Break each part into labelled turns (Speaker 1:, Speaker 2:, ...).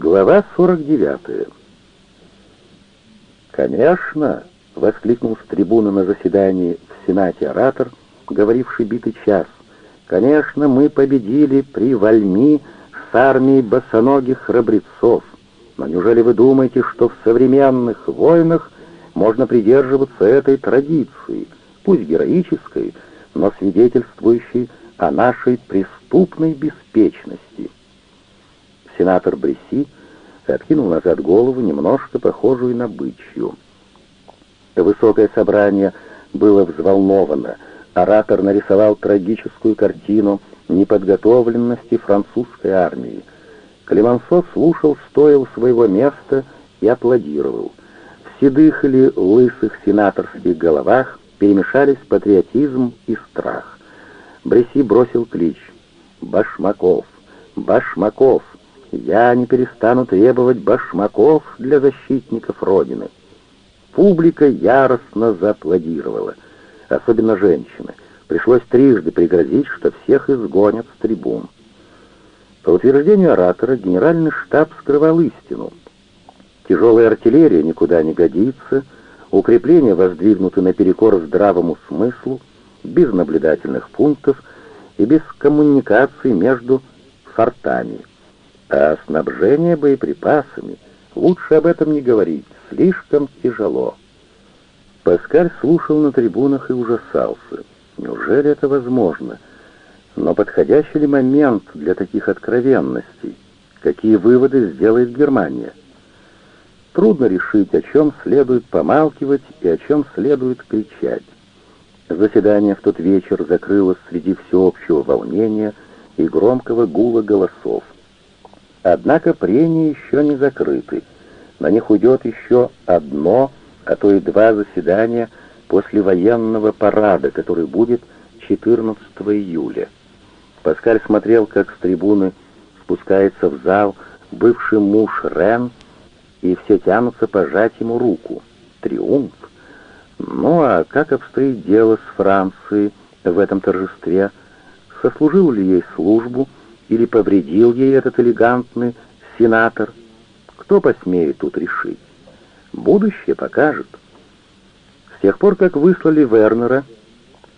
Speaker 1: Глава 49. «Конечно!» — воскликнул с трибуны на заседании в Сенате оратор, говоривший битый час. «Конечно, мы победили при Вальми с армией босоногих храбрецов. Но неужели вы думаете, что в современных войнах можно придерживаться этой традиции, пусть героической, но свидетельствующей о нашей преступной беспечности?» Сенатор Бресси откинул назад голову, немножко похожую на бычью. Высокое собрание было взволновано. Оратор нарисовал трагическую картину неподготовленности французской армии. Клемансо слушал, стоя у своего места и аплодировал. В седых или лысых сенаторских головах перемешались патриотизм и страх. Бреси бросил клич «Башмаков! Башмаков!» Я не перестану требовать башмаков для защитников Родины. Публика яростно зааплодировала, особенно женщины. Пришлось трижды пригрозить, что всех изгонят с трибун. По утверждению оратора, генеральный штаб скрывал истину. Тяжелая артиллерия никуда не годится, укрепления воздвигнуты наперекор здравому смыслу, без наблюдательных пунктов и без коммуникации между фортами. А снабжение боеприпасами, лучше об этом не говорить, слишком тяжело. Паскаль слушал на трибунах и ужасался. Неужели это возможно? Но подходящий ли момент для таких откровенностей? Какие выводы сделает Германия? Трудно решить, о чем следует помалкивать и о чем следует кричать. Заседание в тот вечер закрылось среди всеобщего волнения и громкого гула голосов. Однако прения еще не закрыты. На них уйдет еще одно, а то и два заседания после военного парада, который будет 14 июля. Паскаль смотрел, как с трибуны спускается в зал бывший муж Рен, и все тянутся пожать ему руку. Триумф. Ну а как обстоит дело с Францией в этом торжестве? Сослужил ли ей службу или повредил ей этот элегантный сенатор? Кто посмеет тут решить? Будущее покажет. С тех пор, как выслали Вернера,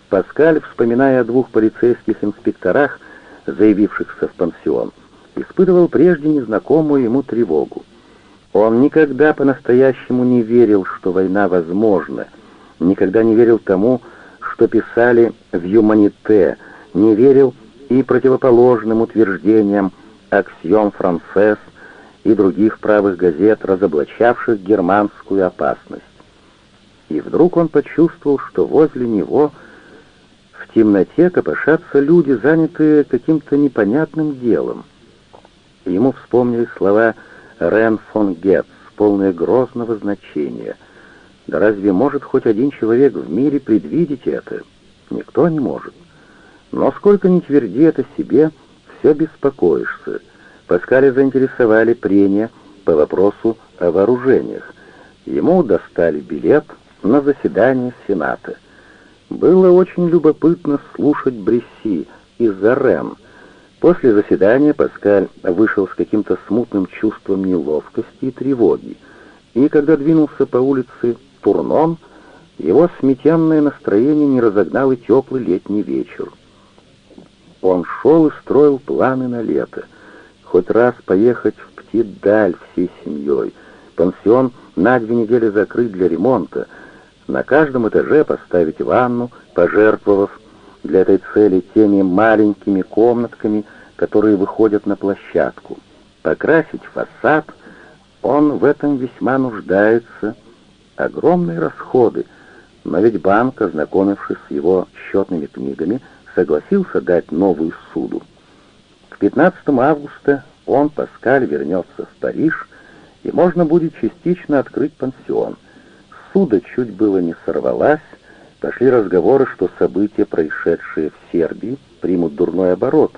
Speaker 1: Паскаль, вспоминая о двух полицейских инспекторах, заявившихся в пансион, испытывал прежде незнакомую ему тревогу. Он никогда по-настоящему не верил, что война возможна, никогда не верил тому, что писали в «Юманите», не верил, и противоположным утверждениям «Аксиом Францесс» и других правых газет, разоблачавших германскую опасность. И вдруг он почувствовал, что возле него в темноте копошатся люди, занятые каким-то непонятным делом. Ему вспомнили слова Рен фон Гетц, полные грозного значения. Да разве может хоть один человек в мире предвидеть это? Никто не может. Но сколько ни тверди это себе, все беспокоишься. Паскаля заинтересовали прения по вопросу о вооружениях. Ему достали билет на заседание Сената. Было очень любопытно слушать Бресси из-за Рен. После заседания Паскаль вышел с каким-то смутным чувством неловкости и тревоги, и когда двинулся по улице Турнон, его сметенное настроение не разогнал и теплый летний вечер. Он шел и строил планы на лето. Хоть раз поехать в Птидаль всей семьей. Пансион на две недели закрыть для ремонта. На каждом этаже поставить ванну, пожертвовав для этой цели теми маленькими комнатками, которые выходят на площадку. Покрасить фасад, он в этом весьма нуждается. Огромные расходы, но ведь банк, ознакомившись с его счетными книгами, согласился дать новую суду. К 15 августа он, Паскаль, вернется в Париж, и можно будет частично открыть пансион. Суда чуть было не сорвалась, пошли разговоры, что события, происшедшие в Сербии, примут дурной оборот.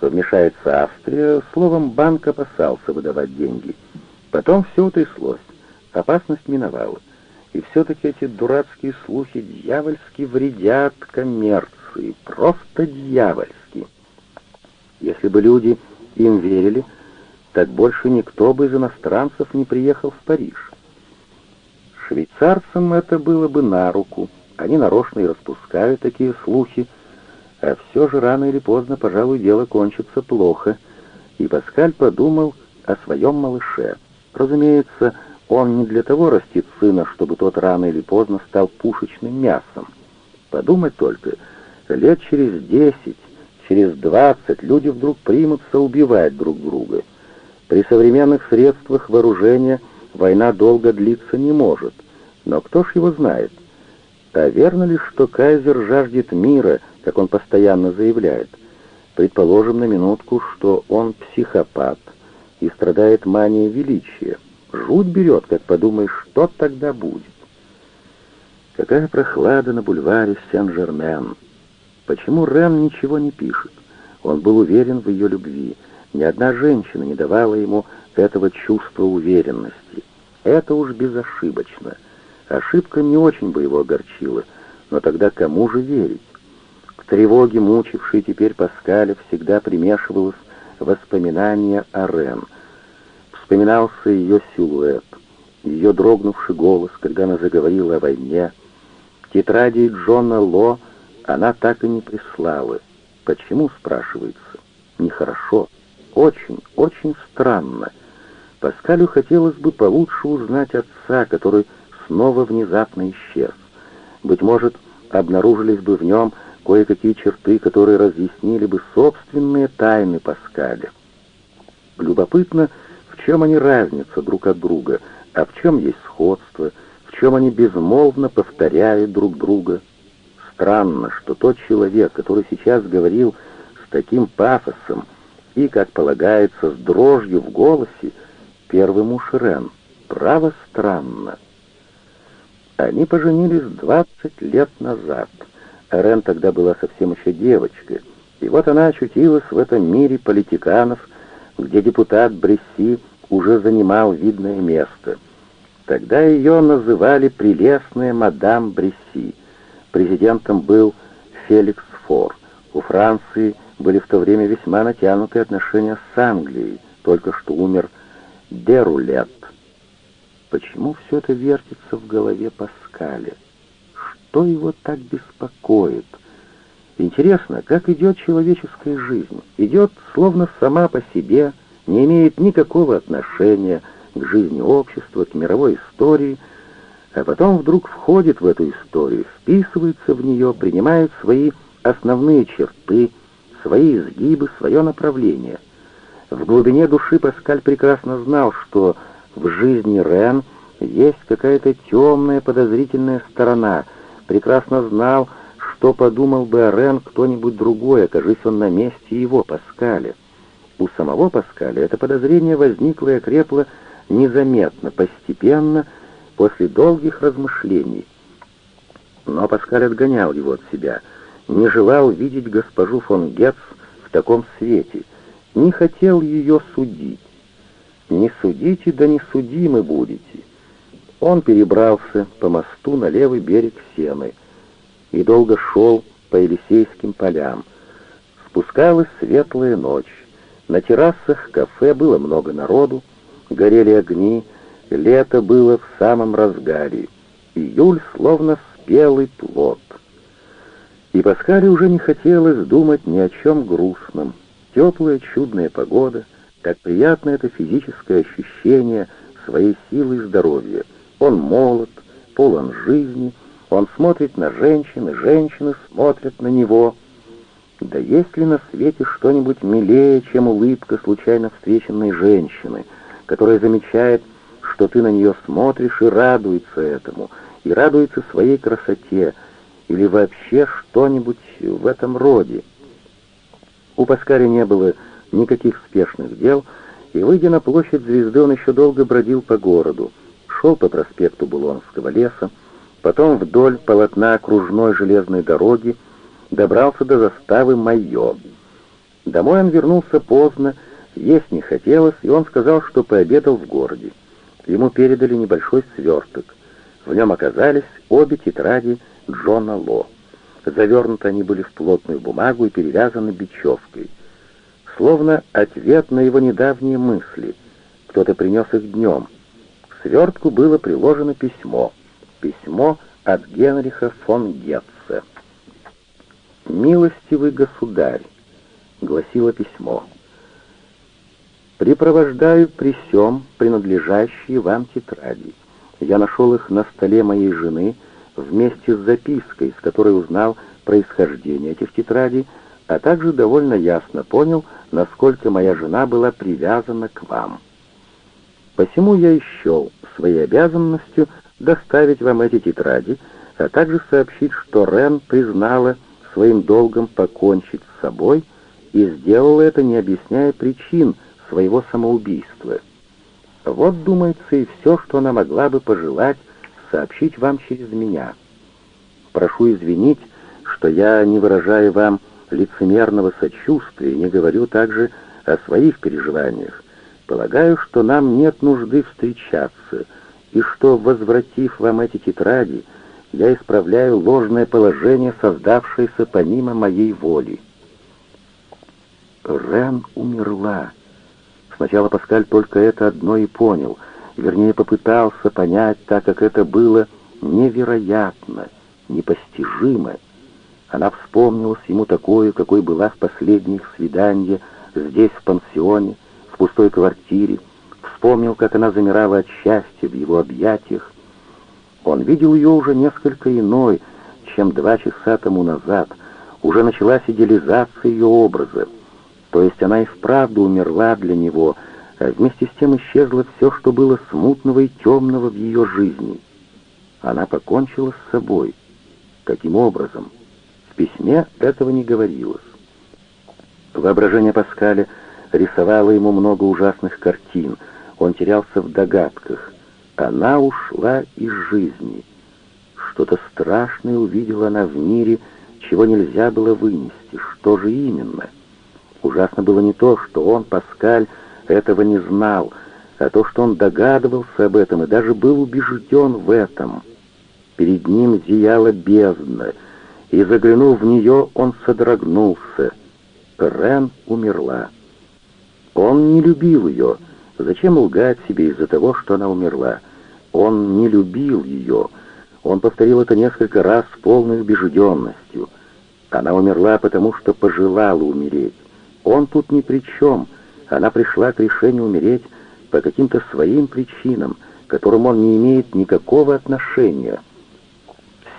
Speaker 1: Вмешается Австрия, словом, банк опасался выдавать деньги. Потом все утряслось, опасность миновала. И все-таки эти дурацкие слухи дьявольски вредят коммерции просто дьявольски. Если бы люди им верили, так больше никто бы из иностранцев не приехал в Париж. Швейцарцам это было бы на руку. Они нарочно и распускают такие слухи, а все же рано или поздно, пожалуй, дело кончится плохо. И Паскаль подумал о своем малыше. Разумеется, он не для того растит сына, чтобы тот рано или поздно стал пушечным мясом. Подумать только, лет через десять, через двадцать люди вдруг примутся убивать друг друга. При современных средствах вооружения война долго длиться не может. Но кто ж его знает? А верно ли, что кайзер жаждет мира, как он постоянно заявляет? Предположим на минутку, что он психопат и страдает манией величия. Жуть берет, как подумаешь, что тогда будет. Какая прохлада на бульваре Сен-Жермен. Почему Рен ничего не пишет? Он был уверен в ее любви. Ни одна женщина не давала ему этого чувства уверенности. Это уж безошибочно. Ошибка не очень бы его огорчила, но тогда кому же верить? К тревоге, мучившей теперь Паскаля, всегда примешивалось воспоминание о Рен. Вспоминался ее силуэт, ее дрогнувший голос, когда она заговорила о войне. Тетради Джона Ло она так и не прислала. Почему, спрашивается? Нехорошо. Очень, очень странно. Паскалю хотелось бы получше узнать отца, который снова внезапно исчез. Быть может, обнаружились бы в нем кое-какие черты, которые разъяснили бы собственные тайны Паскаля. Любопытно, в чем они разница друг от друга, а в чем есть сходство, в чем они безмолвно повторяют друг друга. Странно, что тот человек, который сейчас говорил с таким пафосом и, как полагается, с дрожью в голосе, первый муж Рен. Право странно. Они поженились 20 лет назад. Рен тогда была совсем еще девочкой. И вот она очутилась в этом мире политиканов, где депутат Бресси уже занимал видное место. Тогда ее называли прелестная мадам Бресси. Президентом был Феликс Фор. У Франции были в то время весьма натянутые отношения с Англией. Только что умер Дерулет. Почему все это вертится в голове Паскаля? Что его так беспокоит? Интересно, как идет человеческая жизнь? Идет словно сама по себе, не имеет никакого отношения к жизни общества, к мировой истории, а потом вдруг входит в эту историю, вписывается в нее, принимает свои основные черты, свои изгибы, свое направление. В глубине души Паскаль прекрасно знал, что в жизни Рен есть какая-то темная подозрительная сторона, прекрасно знал, что подумал бы о Рен кто-нибудь другой, окажись он на месте его, Паскаля. У самого Паскаля это подозрение возникло и окрепло незаметно, постепенно, после долгих размышлений. Но Паскаль отгонял его от себя, не желал видеть госпожу фон Гетц в таком свете, не хотел ее судить. «Не судите, да не судимы будете». Он перебрался по мосту на левый берег Сены и долго шел по Елисейским полям. Спускалась светлая ночь. На террасах кафе было много народу, горели огни, лето было в самом разгаре. Июль словно спелый плод. И Паскале уже не хотелось думать ни о чем грустном. Теплая чудная погода — как приятно это физическое ощущение своей силы и здоровья. Он молод, полон жизни, он смотрит на женщин, и женщины смотрят на него. Да есть ли на свете что-нибудь милее, чем улыбка случайно встреченной женщины, которая замечает, что ты на нее смотришь и радуется этому, и радуется своей красоте, или вообще что-нибудь в этом роде. У Паскаля не было никаких спешных дел, и, выйдя на площадь звезды, он еще долго бродил по городу, шел по проспекту Булонского леса, потом вдоль полотна окружной железной дороги добрался до заставы Майо. Домой он вернулся поздно, есть не хотелось, и он сказал, что пообедал в городе. Ему передали небольшой сверток. В нем оказались обе тетради Джона Ло. Завернуты они были в плотную бумагу и перевязаны бечевкой — словно ответ на его недавние мысли. Кто-то принес их днем. К свертку было приложено письмо. Письмо от Генриха фон Гетце. «Милостивый государь», — гласило письмо, — «припровождаю при сём принадлежащие вам тетради. Я нашел их на столе моей жены вместе с запиской, с которой узнал происхождение этих тетрадей, а также довольно ясно понял, насколько моя жена была привязана к вам. Посему я исчел своей обязанностью доставить вам эти тетради, а также сообщить, что Рен признала своим долгом покончить с собой и сделала это, не объясняя причин своего самоубийства. Вот, думается, и все, что она могла бы пожелать сообщить вам через меня. Прошу извинить, что я не выражаю вам лицемерного сочувствия, не говорю также о своих переживаниях. Полагаю, что нам нет нужды встречаться, и что, возвратив вам эти тетради, я исправляю ложное положение, создавшееся помимо моей воли. Рен умерла. Сначала Паскаль только это одно и понял, вернее попытался понять, так как это было невероятно, непостижимо. Она вспомнилась ему такой, какой была в последних свиданиях здесь, в пансионе, в пустой квартире, вспомнил, как она замирала от счастья в его объятиях. Он видел ее уже несколько иной, чем два часа тому назад. Уже началась идеализация ее образа. То есть она и вправду умерла для него, а вместе с тем исчезло все, что было смутного и темного в ее жизни. Она покончила с собой. Каким образом? В письме этого не говорилось. Воображение Паскаля рисовало ему много ужасных картин. Он терялся в догадках. Она ушла из жизни. Что-то страшное увидела она в мире, чего нельзя было вынести. Что же именно? Ужасно было не то, что он, Паскаль, этого не знал, а то, что он догадывался об этом и даже был убежден в этом. Перед ним зияла бездна — и, заглянув в нее, он содрогнулся. Рен умерла. Он не любил ее. Зачем лгать себе из-за того, что она умерла? Он не любил ее. Он повторил это несколько раз с полной убежденностью. Она умерла, потому что пожелала умереть. Он тут ни при чем. Она пришла к решению умереть по каким-то своим причинам, к которым он не имеет никакого отношения.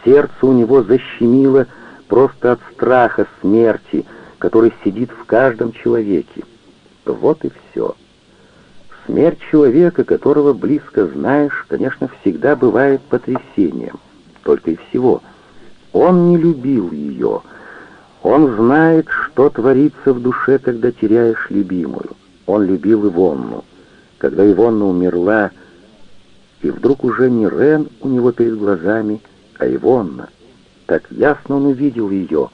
Speaker 1: Сердце у него защемило просто от страха смерти, который сидит в каждом человеке. Вот и все. Смерть человека, которого близко знаешь, конечно, всегда бывает потрясением. Только и всего. Он не любил ее. Он знает, что творится в душе, когда теряешь любимую. Он любил Ивонну. Когда Ивонна умерла, и вдруг уже не Рен у него перед глазами, а Ивонна. Так ясно он увидел ее.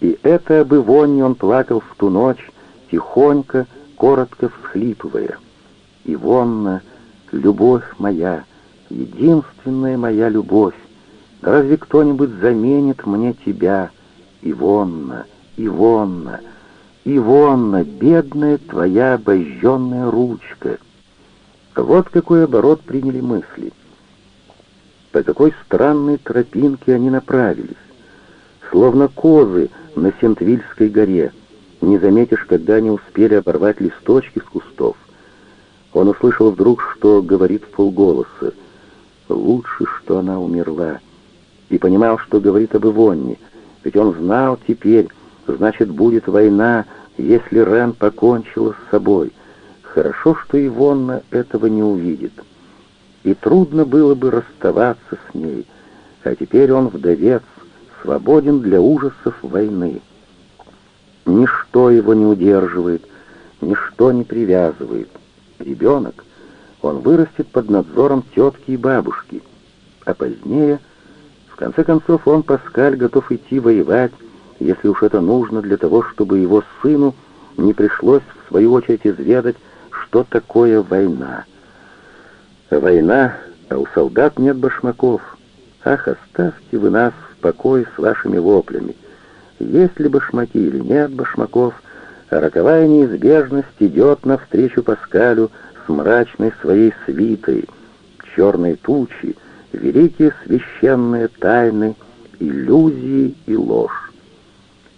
Speaker 1: И это об Ивонне он плакал в ту ночь, тихонько, коротко всхлипывая. «Ивонна, любовь моя, единственная моя любовь, да разве кто-нибудь заменит мне тебя, Ивонна, Ивонна, Ивонна, бедная твоя обожженная ручка?» Вот какой оборот приняли мысли — по какой странной тропинке они направились. Словно козы на Сентвильской горе. Не заметишь, когда они успели оборвать листочки с кустов. Он услышал вдруг, что говорит в полголоса. «Лучше, что она умерла». И понимал, что говорит об Ивонне. Ведь он знал теперь, значит, будет война, если Рен покончила с собой. Хорошо, что Ивонна этого не увидит и трудно было бы расставаться с ней, а теперь он вдовец, свободен для ужасов войны. Ничто его не удерживает, ничто не привязывает. Ребенок, он вырастет под надзором тетки и бабушки, а позднее, конце концов, он, Паскаль, готов идти воевать, если уж это нужно для того, чтобы его сыну не пришлось, в свою очередь, изведать, что такое война — Война, а у солдат нет башмаков. Ах, оставьте вы нас в покое с вашими воплями. Есть ли башмаки или нет башмаков, роковая неизбежность идет навстречу Паскалю с мрачной своей свитой, черные тучи, великие священные тайны, иллюзии и ложь.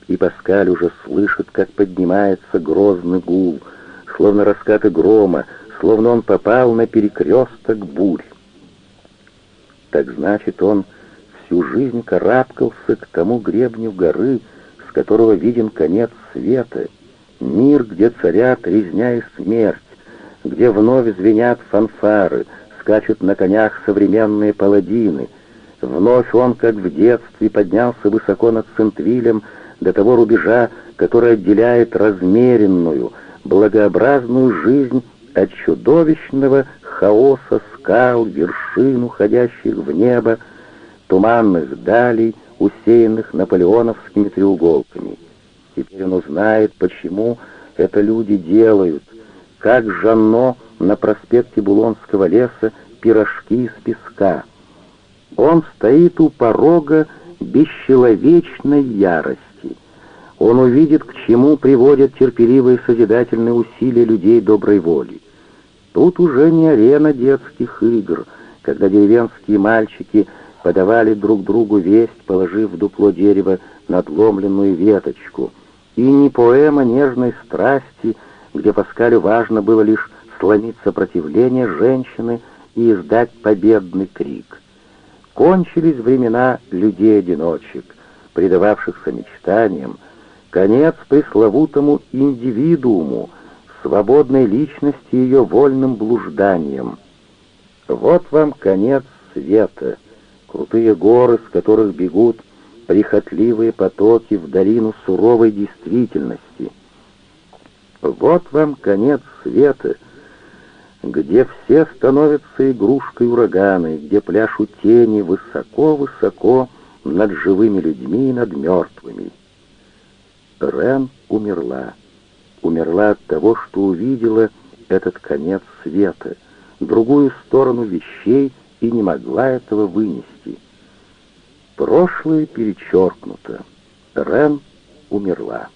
Speaker 1: И Паскаль уже слышит, как поднимается грозный гул, словно раскаты грома, словно он попал на перекресток бурь. Так значит, он всю жизнь карабкался к тому гребню горы, с которого виден конец света, мир, где царят резня и смерть, где вновь звенят фанфары, скачут на конях современные паладины. Вновь он, как в детстве, поднялся высоко над Сентвилем до того рубежа, который отделяет размеренную, благообразную жизнь от чудовищного хаоса скал, вершин, уходящих в небо, туманных далей, усеянных наполеоновскими треуголками. Теперь он узнает, почему это люди делают, как Жанно на проспекте Булонского леса пирожки из песка. Он стоит у порога бесчеловечной ярости. Он увидит, к чему приводят терпеливые созидательные усилия людей доброй воли. Тут уже не арена детских игр, когда деревенские мальчики подавали друг другу весть, положив в дупло дерева надломленную веточку, и не поэма нежной страсти, где Паскалю важно было лишь сломить сопротивление женщины и издать победный крик. Кончились времена людей-одиночек, предававшихся мечтаниям, конец пресловутому индивидууму, свободной личности ее вольным блужданием. Вот вам конец света, крутые горы, с которых бегут прихотливые потоки в долину суровой действительности. Вот вам конец света, где все становятся игрушкой урагана, где пляшут тени высоко-высоко над живыми людьми и над мертвыми. Рен умерла. Умерла от того, что увидела этот конец света, другую сторону вещей и не могла этого вынести. Прошлое перечеркнуто. Рен умерла.